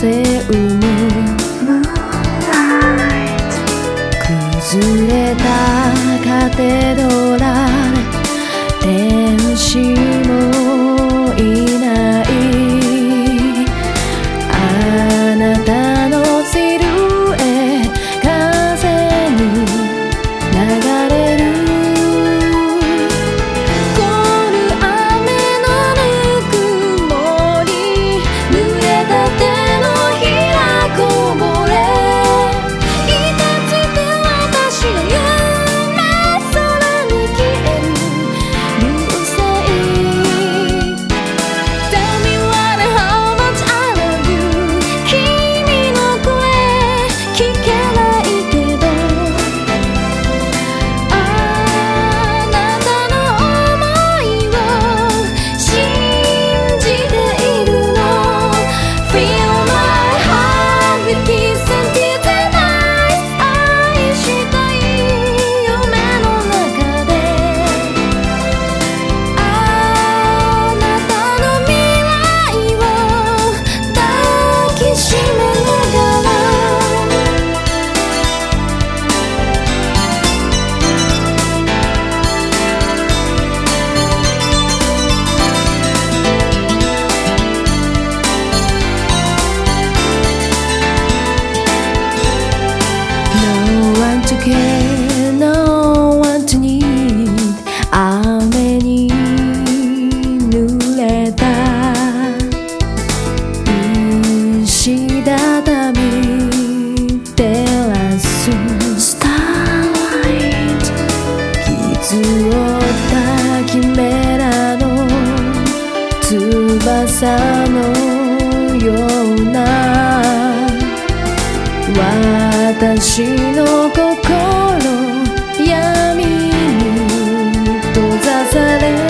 セウム崩れたカテドラル天使もいない。あなたの知る to care, no one to need 雨に濡れた石畳照らす Starlight 傷を負ったキメラの翼のような私の心闇に閉ざされ